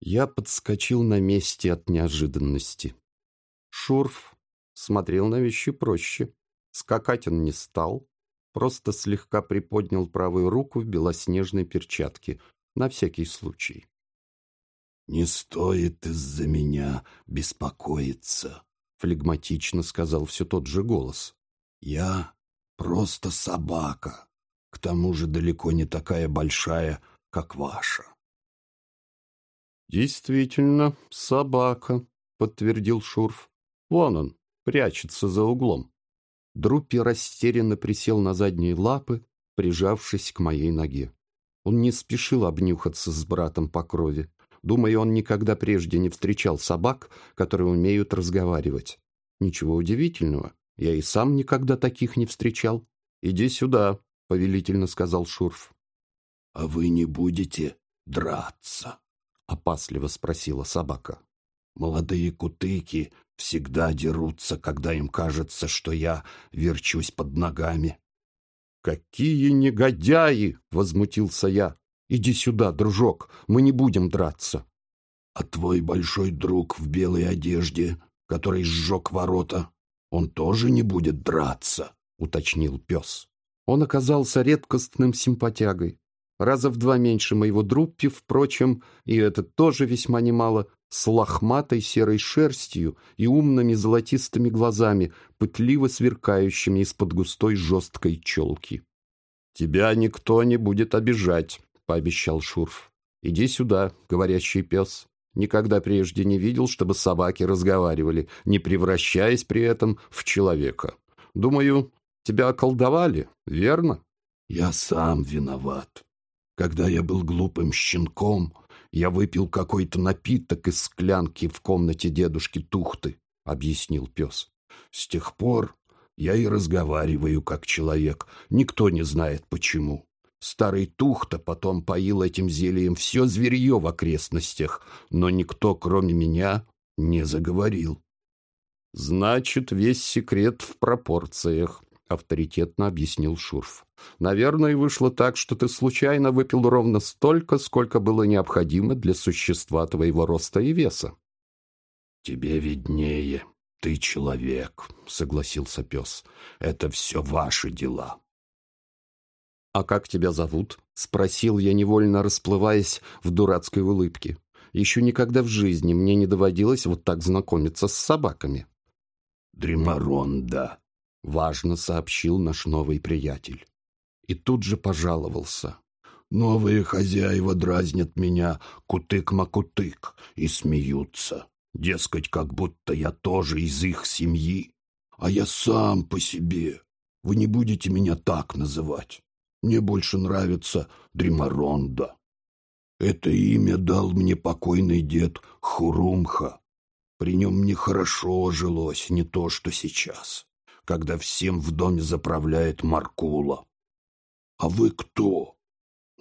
Я подскочил на месте от неожиданности. Шурф смотрел на вещи проще. Скакать он не стал, просто слегка приподнял правую руку в белоснежной перчатке, на всякий случай. «Не стоит из-за меня беспокоиться», — флегматично сказал все тот же голос. «Я просто собака, к тому же далеко не такая большая, как ваша». «Действительно, собака», — подтвердил Шурф. «Вон он, прячется за углом». Друппи растерянно присел на задние лапы, прижавшись к моей ноге. Он не спешил обнюхаться с братом по крови. Думаю, он никогда прежде не встречал собак, которые умеют разговаривать. Ничего удивительного, я и сам никогда таких не встречал. «Иди сюда», — повелительно сказал Шурф. «А вы не будете драться?» — опасливо спросила собака. «Молодые кутыки всегда дерутся, когда им кажется, что я верчусь под ногами». «Какие негодяи!» — возмутился я. «Иди сюда, дружок, мы не будем драться». «А твой большой друг в белой одежде, который сжег ворота, он тоже не будет драться?» — уточнил пес. Он оказался редкостным симпатягой раза в два меньше моего друппи, впрочем, и это тоже весьма немало, с лохматой серой шерстью и умными золотистыми глазами, пытливо сверкающими из-под густой жесткой челки. «Тебя никто не будет обижать», — пообещал Шурф. «Иди сюда, говорящий пес». Никогда прежде не видел, чтобы собаки разговаривали, не превращаясь при этом в человека. Думаю, тебя околдовали, верно? Я сам виноват, когда я был глупым щенком, я выпил какой-то напиток из склянки в комнате дедушки Тухты, — объяснил пес. С тех пор я и разговариваю как человек. Никто не знает, почему. Старый Тухта потом поил этим зельем все зверье в окрестностях, но никто, кроме меня, не заговорил. Значит, весь секрет в пропорциях, — авторитетно объяснил Шурф. «Наверное, вышло так, что ты случайно выпил ровно столько, сколько было необходимо для существа твоего роста и веса». «Тебе виднее. Ты человек», — согласился пес. «Это все ваши дела». «А как тебя зовут?» — спросил я, невольно расплываясь в дурацкой улыбке. «Еще никогда в жизни мне не доводилось вот так знакомиться с собаками». «Дримаронда», важно сообщил наш новый приятель. И тут же пожаловался. «Новые хозяева дразнят меня кутык-макутык и смеются. Дескать, как будто я тоже из их семьи. А я сам по себе. Вы не будете меня так называть. Мне больше нравится Дримаронда. Это имя дал мне покойный дед Хурумха. При нем мне хорошо жилось, не то что сейчас когда всем в доме заправляет Маркула. А вы кто?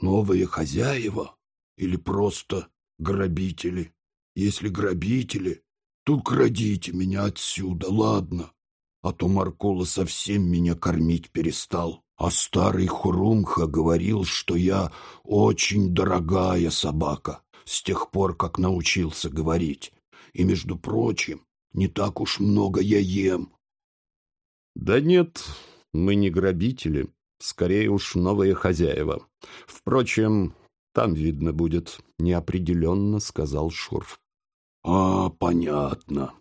Новые хозяева? Или просто грабители? Если грабители, то крадите меня отсюда, ладно? А то Маркула совсем меня кормить перестал. А старый Хурумха говорил, что я очень дорогая собака с тех пор, как научился говорить. И, между прочим, не так уж много я ем, да нет, мы не грабители, скорее уж новые хозяева. Впрочем, там видно будет, неопределенно сказал Шурф. А, понятно.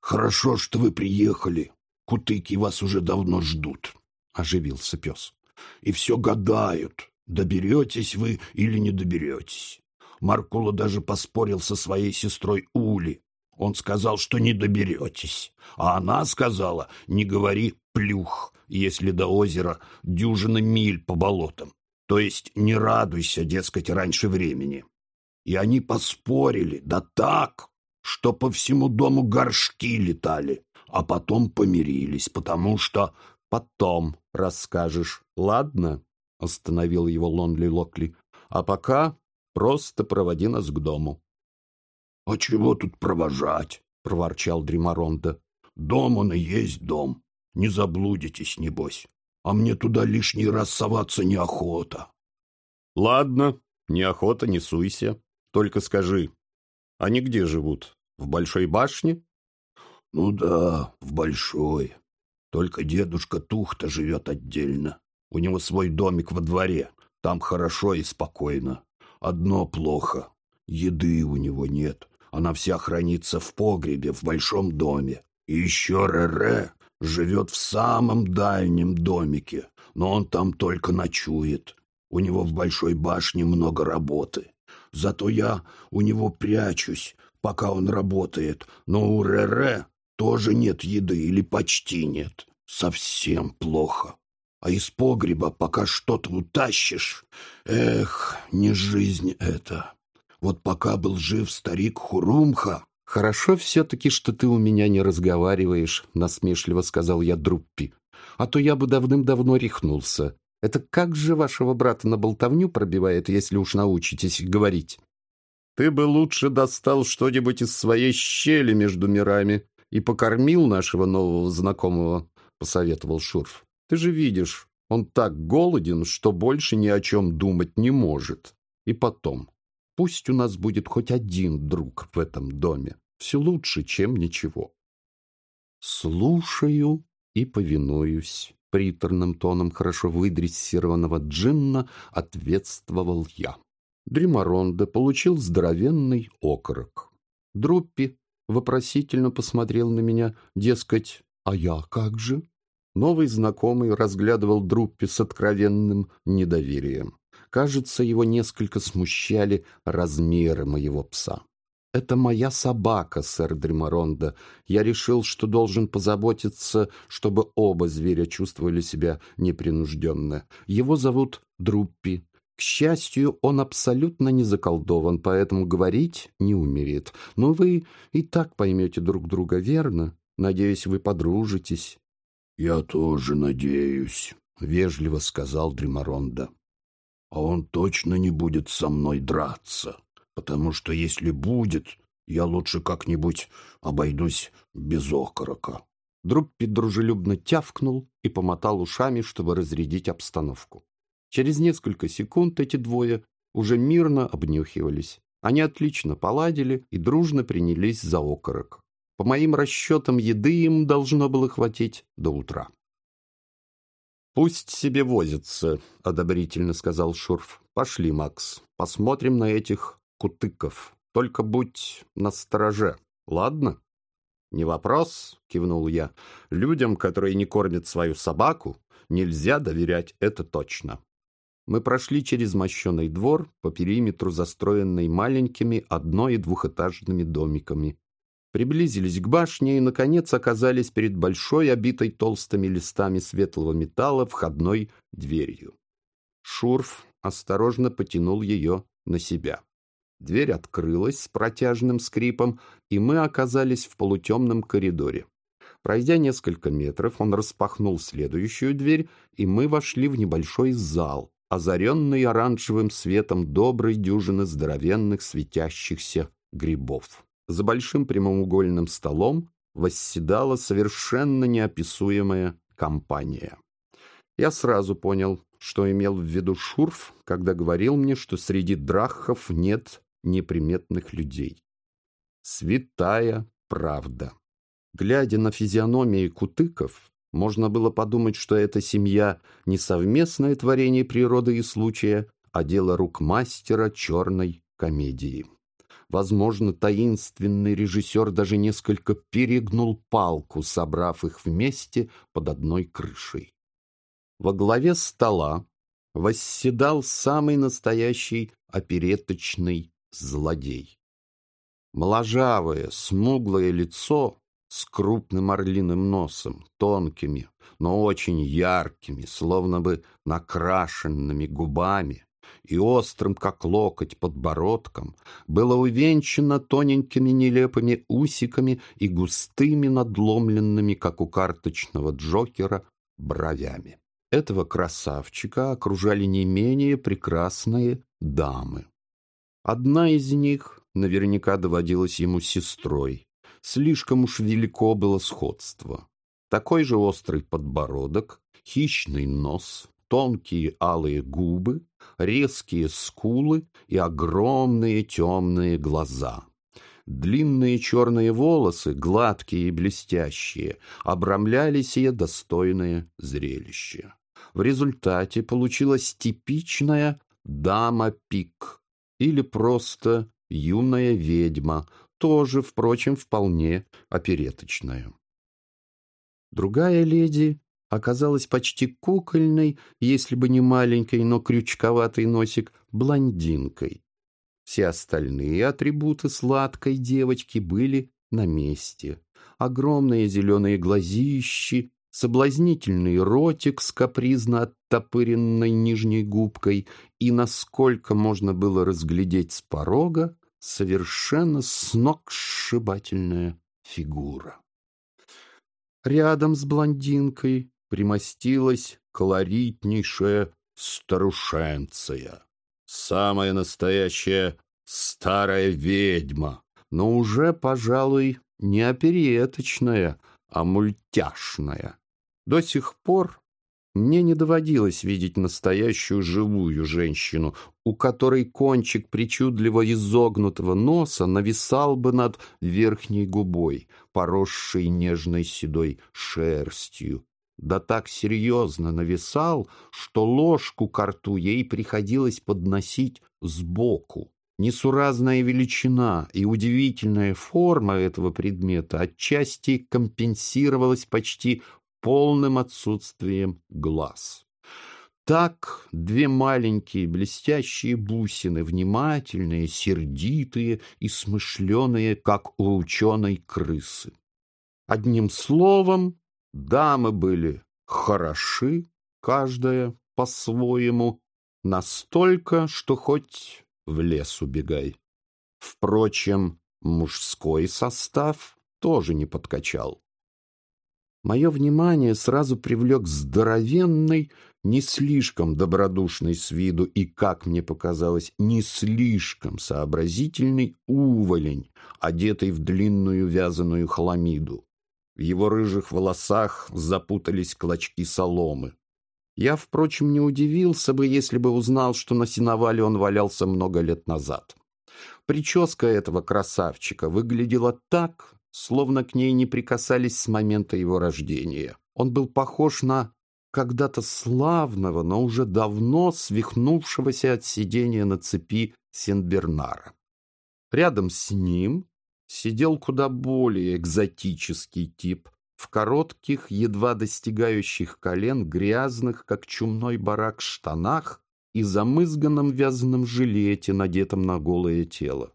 Хорошо, что вы приехали. Кутыки вас уже давно ждут, оживился пес. И все гадают, доберетесь вы или не доберетесь. Маркула даже поспорил со своей сестрой Ули, он сказал, что не доберетесь. А она сказала, не говори плюх, если до озера дюжина миль по болотам. То есть не радуйся, дескать, раньше времени. И они поспорили, да так, что по всему дому горшки летали, а потом помирились, потому что... Потом расскажешь, ладно? Остановил его Лонли Локли. А пока просто проводи нас к дому. — А чего тут провожать? — проворчал Дримаронда. — Дом он и есть дом. Не заблудитесь, небось. А мне туда лишний раз соваться неохота. — Ладно, неохота, не суйся. Только скажи, Они где живут? В Большой башне? Ну да, в Большой. Только дедушка Тухта живет отдельно. У него свой домик во дворе. Там хорошо и спокойно. Одно плохо. Еды у него нет. Она вся хранится в погребе в большом доме. И еще Рере живет в самом дальнем домике, но он там только ночует. У него в большой башне много работы. Зато я у него прячусь, пока он работает, но у Рере тоже нет еды или почти нет. Совсем плохо. А из погреба пока что-то утащишь, эх, не жизнь это. Вот пока был жив старик Хурумха... — Хорошо все-таки, что ты у меня не разговариваешь, — насмешливо сказал я Друппи. — А то я бы давным-давно рехнулся. Это как же вашего брата на болтовню пробивает, если уж научитесь говорить? Ты бы лучше достал что-нибудь из своей щели между мирами и покормил нашего нового знакомого, — посоветовал Шурф. Ты же видишь, он так голоден, что больше ни о чем думать не может. И потом, пусть у нас будет хоть один друг в этом доме. Все лучше, чем ничего. Слушаю и повинуюсь. Приторным тоном хорошо выдрессированного джинна ответствовал я. Дримаронда получил здоровенный окорок. Друппи вопросительно посмотрел на меня, дескать, «А я как же?» Новый знакомый разглядывал Друппи с откровенным недоверием. Кажется, его несколько смущали размеры моего пса. «Это моя собака, сэр Дримаронда. Я решил, что должен позаботиться, чтобы оба зверя чувствовали себя непринужденно. Его зовут Друппи. К счастью, он абсолютно не заколдован, поэтому говорить не умеет. Но вы и так поймете друг друга, верно? Надеюсь, вы подружитесь. «Я тоже надеюсь», — вежливо сказал Дримаронда. «А он точно не будет со мной драться, потому что если будет, я лучше как-нибудь обойдусь без окорока». Друппи дружелюбно тявкнул и помотал ушами, чтобы разрядить обстановку. Через несколько секунд эти двое уже мирно обнюхивались. Они отлично поладили и дружно принялись за окорок. По моим расчетам, еды им должно было хватить до утра. «Пусть себе возятся», — одобрительно сказал Шурф. «Пошли, Макс, посмотрим на этих кутыков. Только будь настороже, ладно?» «Не вопрос», — кивнул я. «Людям, которые не кормят свою собаку, нельзя доверять это точно». Мы прошли через мощеный двор, по периметру застроенный маленькими одно- и двухэтажными домиками приблизились к башне и, наконец, оказались перед большой, обитой толстыми листами светлого металла, входной дверью. Шурф осторожно потянул ее на себя. Дверь открылась с протяжным скрипом, и мы оказались в полутемном коридоре. Пройдя несколько метров, он распахнул следующую дверь, и мы вошли в небольшой зал, озаренный оранжевым светом доброй дюжины здоровенных светящихся грибов. За большим прямоугольным столом восседала совершенно неописуемая компания. Я сразу понял, что имел в виду Шурф, когда говорил мне, что среди драхов нет неприметных людей. Святая правда. Глядя на физиономии кутыков, можно было подумать, что эта семья не совместное творение природы и случая, а дело рук мастера черной комедии. Возможно, таинственный режиссер даже несколько перегнул палку, собрав их вместе под одной крышей. Во главе стола восседал самый настоящий опереточный злодей. Моложавое, смуглое лицо с крупным орлиным носом, тонкими, но очень яркими, словно бы накрашенными губами, и острым, как локоть, подбородком, было увенчано тоненькими нелепыми усиками и густыми надломленными, как у карточного Джокера, бровями. Этого красавчика окружали не менее прекрасные дамы. Одна из них наверняка доводилась ему сестрой. Слишком уж велико было сходство. Такой же острый подбородок, хищный нос, тонкие алые губы, резкие скулы и огромные темные глаза. Длинные черные волосы, гладкие и блестящие, обрамляли сие достойное зрелище. В результате получилась типичная дама-пик или просто юная ведьма, тоже, впрочем, вполне опереточная. Другая леди оказалась почти кукольной, если бы не маленькой, но крючковатый носик, блондинкой. Все остальные атрибуты сладкой девочки были на месте. Огромные зеленые глазищи, соблазнительный ротик с капризно оттопыренной нижней губкой и, насколько можно было разглядеть с порога, совершенно сногсшибательная фигура. Рядом с блондинкой примостилась колоритнейшая старушенция. Самая настоящая старая ведьма, но уже, пожалуй, не опереточная, а мультяшная. До сих пор мне не доводилось видеть настоящую живую женщину, у которой кончик причудливо изогнутого носа нависал бы над верхней губой, поросшей нежной седой шерстью. Да так серьезно нависал, что ложку к рту ей приходилось подносить сбоку. Несуразная величина и удивительная форма этого предмета отчасти компенсировалась почти полным отсутствием глаз. Так две маленькие блестящие бусины, внимательные, сердитые и смышленые, как у ученой крысы. Одним словом, дамы были хороши, каждая по-своему, настолько, что хоть в лес убегай. Впрочем, мужской состав тоже не подкачал. Мое внимание сразу привлек здоровенный, не слишком добродушный с виду и, как мне показалось, не слишком сообразительный уволень, одетый в длинную вязаную хламиду. В его рыжих волосах запутались клочки соломы. Я, впрочем, не удивился бы, если бы узнал, что на сеновале он валялся много лет назад. Прическа этого красавчика выглядела так, словно к ней не прикасались с момента его рождения. Он был похож на когда-то славного, но уже давно свихнувшегося от сидения на цепи Сенбернара. Рядом с ним сидел куда более экзотический тип в коротких, едва достигающих колен, грязных, как чумной барак, штанах и замызганном вязаном жилете, надетом на голое тело.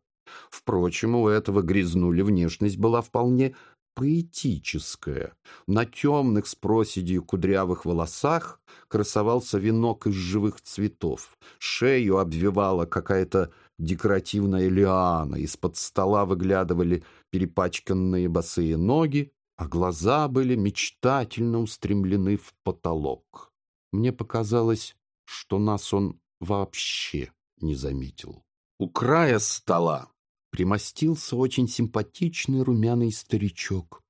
Впрочем, у этого грязнули внешность была вполне поэтическая. На темных с проседью кудрявых волосах красовался венок из живых цветов. Шею обвивала какая-то декоративная лиана, из-под стола выглядывали перепачканные босые ноги, а глаза были мечтательно устремлены в потолок. Мне показалось, что нас он вообще не заметил. У края стола примостился очень симпатичный румяный старичок.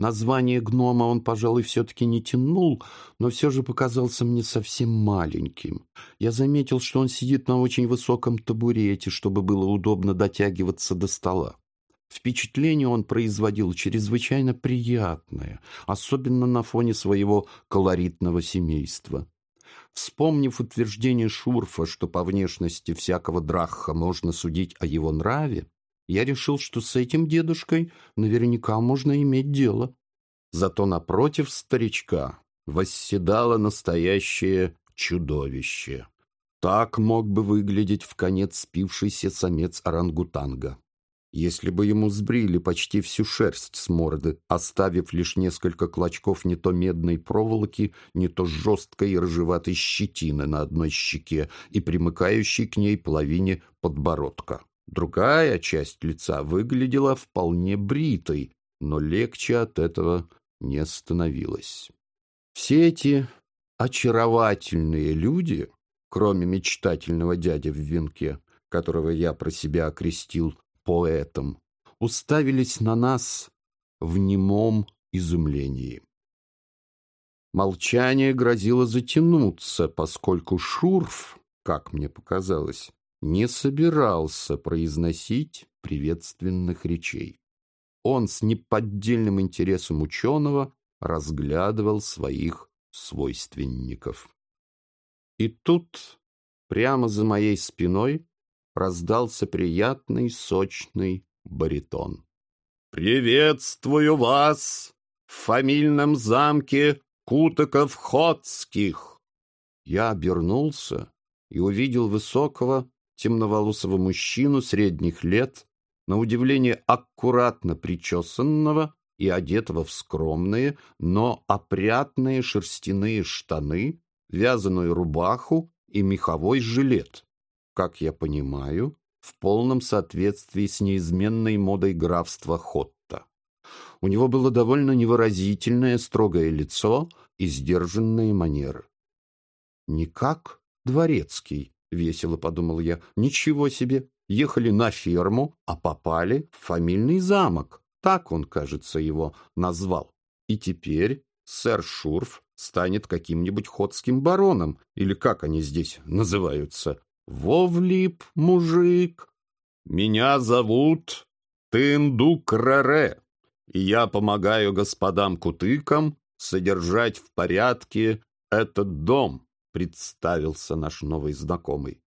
Название гнома он, пожалуй, все-таки не тянул, но все же показался мне совсем маленьким. Я заметил, что он сидит на очень высоком табурете, чтобы было удобно дотягиваться до стола. Впечатление он производил чрезвычайно приятное, особенно на фоне своего колоритного семейства. Вспомнив утверждение Шурфа, что по внешности всякого драхха можно судить о его нраве, я решил, что с этим дедушкой наверняка можно иметь дело. Зато напротив старичка восседало настоящее чудовище. Так мог бы выглядеть в конец спившийся самец орангутанга если бы ему сбрили почти всю шерсть с морды, оставив лишь несколько клочков не то медной проволоки, не то жесткой рыжеватой щетины на одной щеке и примыкающей к ней половине подбородка. Другая часть лица выглядела вполне бритой, но легче от этого не становилось. Все эти очаровательные люди, кроме мечтательного дяди в венке, которого я про себя окрестил поэтом, уставились на нас в немом изумлении. Молчание грозило затянуться, поскольку Шурф, как мне показалось, не собирался произносить приветственных речей. Он с неподдельным интересом ученого разглядывал своих свойственников. И тут, прямо за моей спиной, раздался приятный сочный баритон. «Приветствую вас в фамильном замке Кутоков-Ходских!» Я обернулся и увидел высокого, темноволосого мужчину средних лет, на удивление аккуратно причесанного и одетого в скромные, но опрятные шерстяные штаны, вязаную рубаху и меховой жилет, как я понимаю, в полном соответствии с неизменной модой графства Хотта. У него было довольно невыразительное строгое лицо и сдержанные манеры. Никак дворецкий, — весело подумал я. Ничего себе! Ехали на ферму, а попали в фамильный замок. Так он, кажется, его назвал. И теперь сэр Шурф станет каким-нибудь ходским бароном, или как они здесь называются. Вовлип, мужик. Меня зовут Тындук Раре, и я помогаю господам-кутыкам содержать в порядке этот дом представился наш новый знакомый.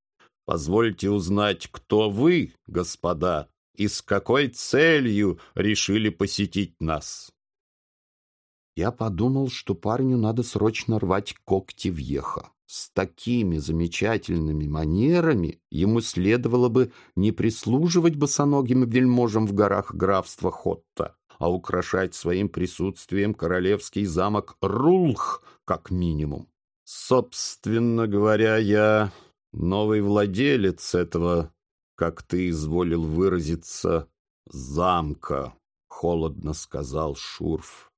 Позвольте узнать, кто вы, господа, и с какой целью решили посетить нас. Я подумал, что парню надо срочно рвать когти въеха. С такими замечательными манерами ему следовало бы не прислуживать босоногим вельможам в горах графства Хотта, а украшать своим присутствием королевский замок Рулх, как минимум. Собственно говоря, я новый владелец этого, как ты изволил выразиться, замка, холодно сказал Шурф.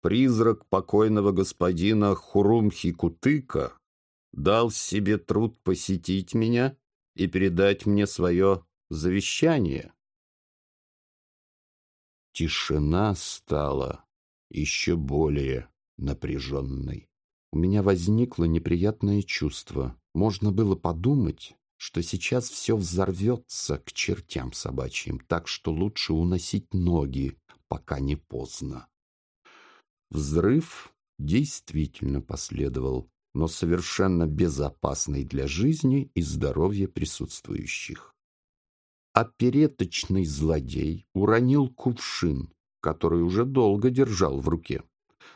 Призрак покойного господина Хурумхи-Кутыка дал себе труд посетить меня и передать мне свое завещание. Тишина стала еще более напряженной. У меня возникло неприятное чувство. Можно было подумать, что сейчас все взорвется к чертям собачьим, так что лучше уносить ноги, пока не поздно. Взрыв действительно последовал, но совершенно безопасный для жизни и здоровья присутствующих. Опереточный злодей уронил кувшин, который уже долго держал в руке.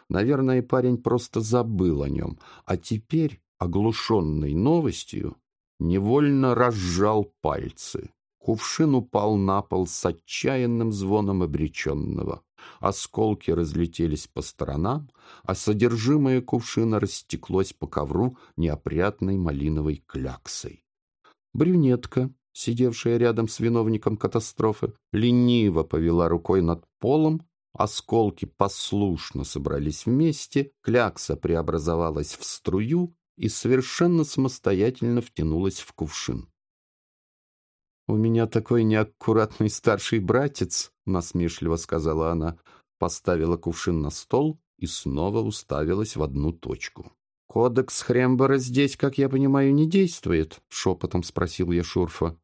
Наверное, парень просто забыл о нем, а теперь, оглушенный новостью, невольно разжал пальцы. Кувшин упал на пол с отчаянным звоном обреченного. Осколки разлетелись по сторонам, а содержимое кувшина растеклось по ковру неопрятной малиновой кляксой. Брюнетка, сидевшая рядом с виновником катастрофы, лениво повела рукой над полом Осколки послушно собрались вместе, клякса преобразовалась в струю и совершенно самостоятельно втянулась в кувшин. «У меня такой неаккуратный старший братец», — насмешливо сказала она, поставила кувшин на стол и снова уставилась в одну точку. «Кодекс Хрембера здесь, как я понимаю, не действует?» — шепотом спросил я Шурфа.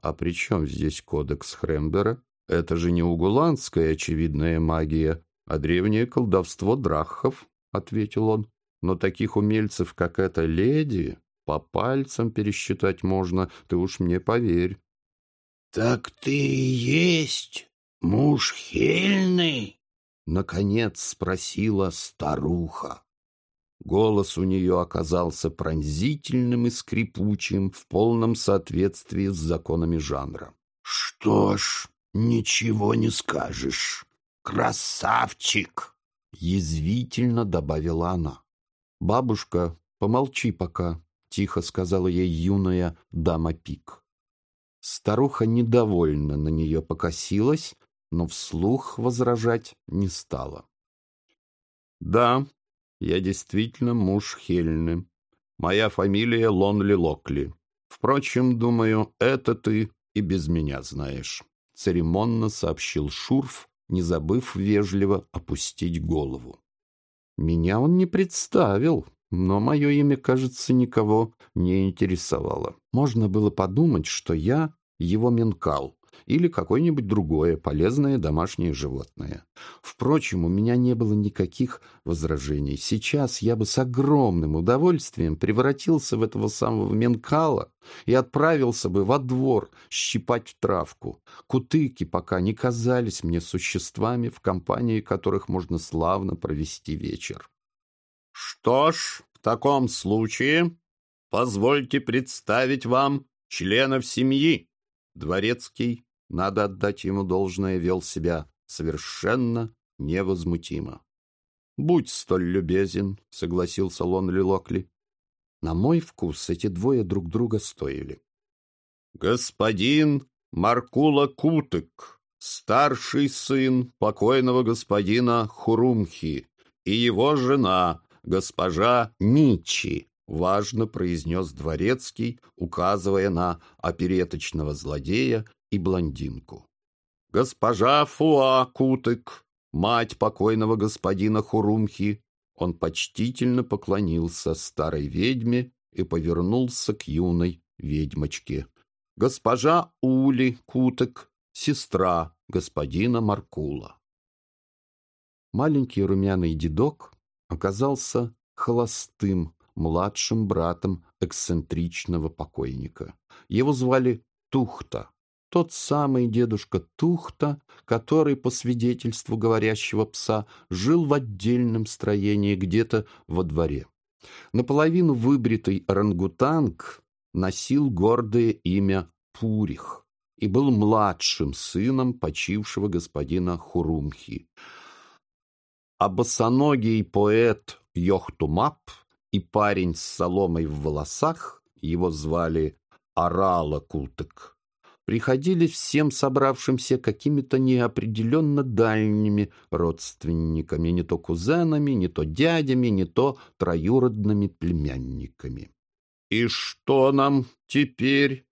«А при чем здесь кодекс Хрембера?» Это же не угуланская очевидная магия, а древнее колдовство драхов, — ответил он. Но таких умельцев, как эта леди, по пальцам пересчитать можно, ты уж мне поверь. — Так ты и есть муж Хельный? — наконец спросила старуха. Голос у нее оказался пронзительным и скрипучим в полном соответствии с законами жанра. — Что ж, «Ничего не скажешь. Красавчик!» — язвительно добавила она. «Бабушка, помолчи пока», — тихо сказала ей юная дама Пик. Старуха недовольно на нее покосилась, но вслух возражать не стала. «Да, я действительно муж Хельны. Моя фамилия Лонли Локли. Впрочем, думаю, это ты и без меня знаешь» церемонно сообщил Шурф, не забыв вежливо опустить голову. Меня он не представил, но мое имя, кажется, никого не интересовало. Можно было подумать, что я его менкал или какое-нибудь другое полезное домашнее животное. Впрочем, у меня не было никаких возражений. Сейчас я бы с огромным удовольствием превратился в этого самого менкала и отправился бы во двор щипать травку. Кутыки пока не казались мне существами, в компании которых можно славно провести вечер. Что ж, в таком случае позвольте представить вам членов семьи. Дворецкий, надо отдать ему должное, вел себя совершенно невозмутимо. «Будь столь любезен», — согласился Лонли Локли. На мой вкус эти двое друг друга стоили. «Господин Маркула Кутык, старший сын покойного господина Хурумхи, и его жена, госпожа Ничи», — важно произнес дворецкий, указывая на опереточного злодея и блондинку. «Госпожа Фуа Кутык, мать покойного господина Хурумхи». Он почтительно поклонился старой ведьме и повернулся к юной ведьмочке. «Госпожа Ули Кутык, сестра господина Маркула». Маленький румяный дедок оказался холостым, младшим братом эксцентричного покойника. Его звали Тухта. Тот самый дедушка Тухта, который, по свидетельству говорящего пса, жил в отдельном строении где-то во дворе. Наполовину выбритый орангутанг носил гордое имя Пурих и был младшим сыном почившего господина Хурумхи. А босоногий поэт Йохтумап и парень с соломой в волосах, его звали Арала Култык, приходили всем собравшимся какими-то неопределенно дальними родственниками, не то кузенами, не то дядями, не то троюродными племянниками. «И что нам теперь?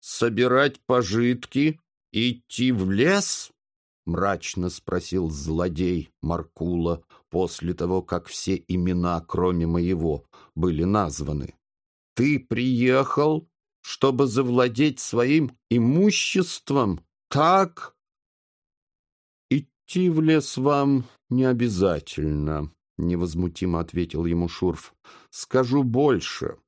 Собирать пожитки? Идти в лес?» — мрачно спросил злодей Маркула после того, как все имена, кроме моего, были названы. «Ты приехал, чтобы завладеть своим имуществом, так?» «Идти в лес вам не обязательно», — невозмутимо ответил ему Шурф. «Скажу больше.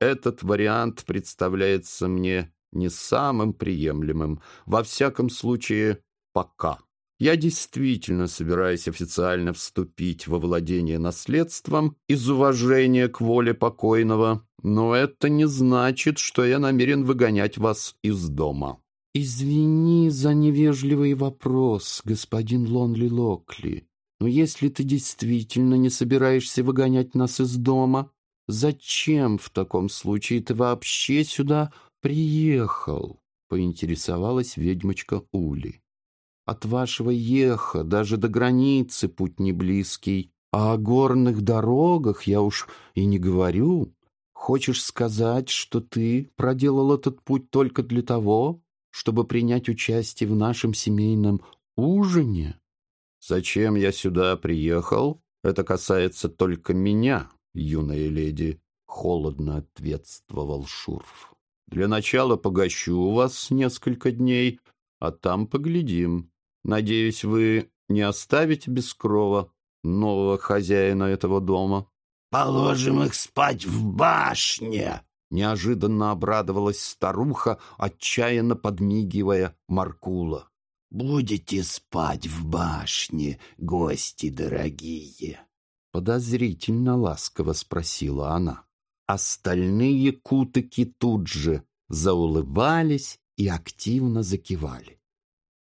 Этот вариант представляется мне не самым приемлемым, во всяком случае, пока. Я действительно собираюсь официально вступить во владение наследством из уважения к воле покойного, но это не значит, что я намерен выгонять вас из дома». «Извини за невежливый вопрос, господин Лонли Локли, но если ты действительно не собираешься выгонять нас из дома, зачем в таком случае ты вообще сюда приехал?» — поинтересовалась ведьмочка Ули. От вашего еха даже до границы путь не близкий, а о горных дорогах я уж и не говорю. Хочешь сказать, что ты проделал этот путь только для того, чтобы принять участие в нашем семейном ужине? Зачем я сюда приехал? Это касается только меня, юная леди, холодно ответствовал Шурф. Для начала погощу вас несколько дней, а там поглядим. Надеюсь, вы не оставите без крова нового хозяина этого дома?» «Положим их спать в башне!» Неожиданно обрадовалась старуха, отчаянно подмигивая Маркула. «Будете спать в башне, гости дорогие?» Подозрительно ласково спросила она. Остальные кутыки тут же заулыбались и активно закивали.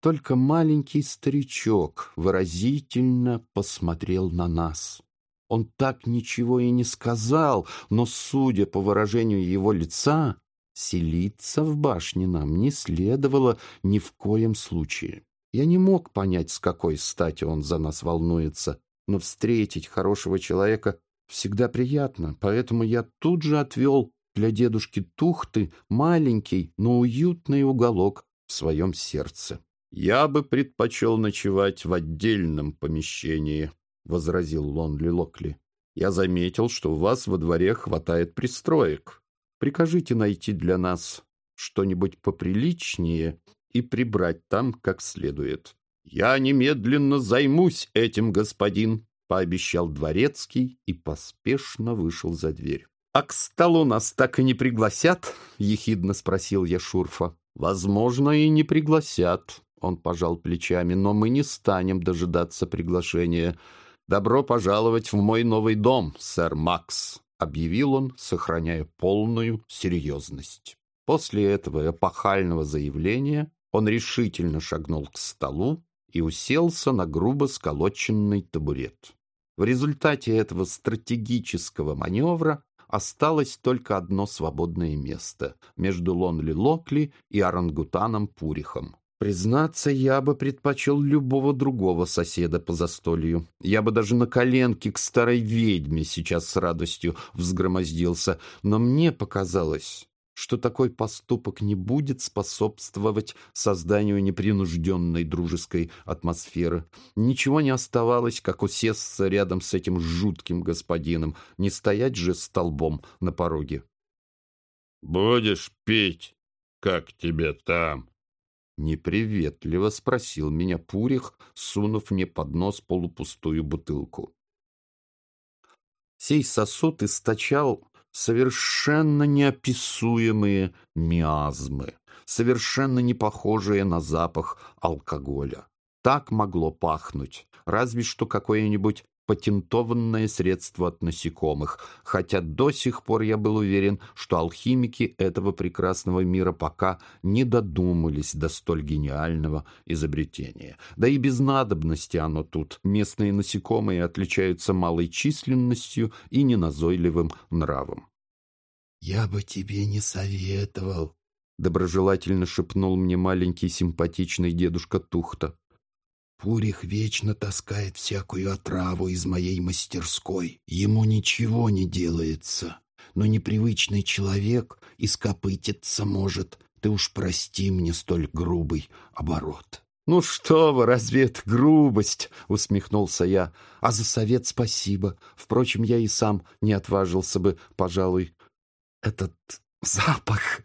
Только маленький старичок выразительно посмотрел на нас. Он так ничего и не сказал, но, судя по выражению его лица, селиться в башне нам не следовало ни в коем случае. Я не мог понять, с какой стати он за нас волнуется, но встретить хорошего человека всегда приятно, поэтому я тут же отвел для дедушки Тухты маленький, но уютный уголок в своем сердце. «Я бы предпочел ночевать в отдельном помещении», — возразил Лонли Локли. Я заметил, что у вас во дворе хватает пристроек. Прикажите найти для нас что-нибудь поприличнее и прибрать там как следует. Я немедленно займусь этим, господин, пообещал дворецкий и поспешно вышел за дверь. «А к столу нас так и не пригласят?» — ехидно спросил я Шурфа. «Возможно, и не пригласят», — он пожал плечами, «но мы не станем дожидаться приглашения. Добро пожаловать в мой новый дом, сэр Макс», — объявил он, сохраняя полную серьезность. После этого эпохального заявления он решительно шагнул к столу и уселся на грубо сколоченный табурет. В результате этого стратегического маневра осталось только одно свободное место между Лонли Локли и орангутаном Пурихом. Признаться, я бы предпочел любого другого соседа по застолью. Я бы даже на коленке к старой ведьме сейчас с радостью взгромоздился, но мне показалось, что такой поступок не будет способствовать созданию непринужденной дружеской атмосферы. Ничего не оставалось, как усесться рядом с этим жутким господином, не стоять же столбом на пороге. «Будешь пить? Как тебе там?» Неприветливо спросил меня Пурих, сунув мне под нос полупустую бутылку. Сей сосуд источал совершенно неописуемые миазмы, совершенно не похожие на запах алкоголя. Так могло пахнуть, разве что какое-нибудь патентованное средство от насекомых, хотя до сих пор я был уверен, что алхимики этого прекрасного мира пока не додумались до столь гениального изобретения. Да и без надобности оно тут. Местные насекомые отличаются малой численностью и неназойливым нравом. «Я бы тебе не советовал», — доброжелательно шепнул мне маленький симпатичный дедушка Тухта. Пурих вечно таскает всякую отраву из моей мастерской. Ему ничего не делается. Но непривычный человек ископытиться может. Ты уж прости мне столь грубый оборот. «Ну что вы, разве это грубость?» — усмехнулся я. «А за совет спасибо. Впрочем, я и сам не отважился бы, пожалуй. Этот запах...»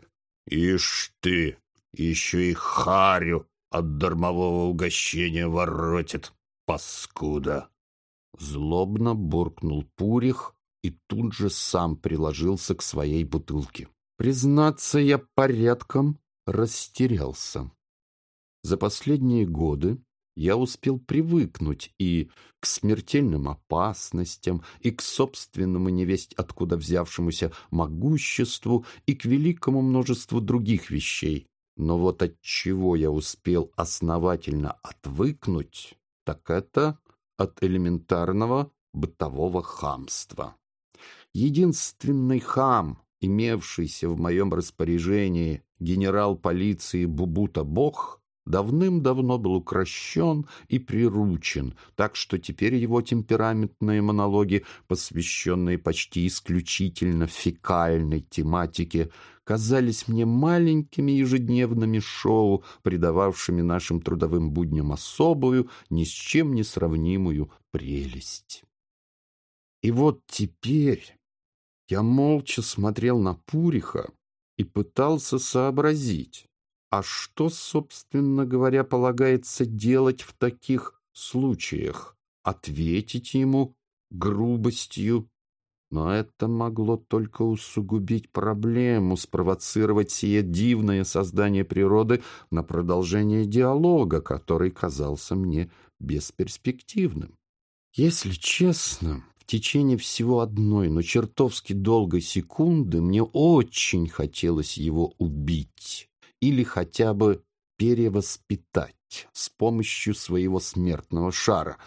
«Ишь ты, еще и харю от дармового угощения воротит, паскуда!» Злобно буркнул Пурих и тут же сам приложился к своей бутылке. Признаться, я порядком растерялся. За последние годы я успел привыкнуть и к смертельным опасностям, и к собственному невесть откуда взявшемуся могуществу, и к великому множеству других вещей, но вот от чего я успел основательно отвыкнуть, так это от элементарного бытового хамства. Единственный хам, имевшийся в моем распоряжении генерал полиции Бубута Бог, давным-давно был укращен и приручен, так что теперь его темпераментные монологи, посвященные почти исключительно фекальной тематике, казались мне маленькими ежедневными шоу, придававшими нашим трудовым будням особую, ни с чем не сравнимую прелесть. И вот теперь я молча смотрел на Пуриха и пытался сообразить, а что, собственно говоря, полагается делать в таких случаях? Ответить ему грубостью? Но это могло только усугубить проблему, спровоцировать сие дивное создание природы на продолжение диалога, который казался мне бесперспективным. Если честно, в течение всего одной, но чертовски долгой секунды мне очень хотелось его убить или хотя бы перевоспитать с помощью своего смертного шара.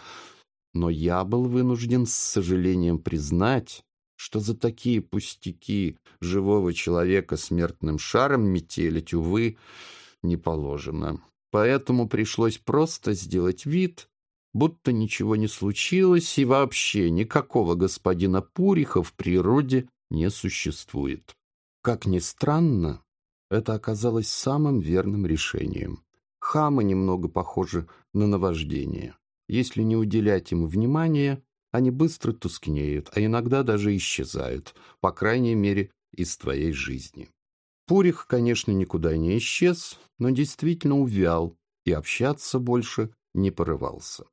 Но я был вынужден с сожалением признать, что за такие пустяки живого человека смертным шаром метелить, увы, не положено. Поэтому пришлось просто сделать вид, будто ничего не случилось и вообще никакого господина Пуриха в природе не существует. Как ни странно, это оказалось самым верным решением. Хамы немного похожи на наваждение. Если не уделять им внимания, они быстро тускнеют, а иногда даже исчезают, по крайней мере, из твоей жизни. Пурих, конечно, никуда не исчез, но действительно увял и общаться больше не порывался.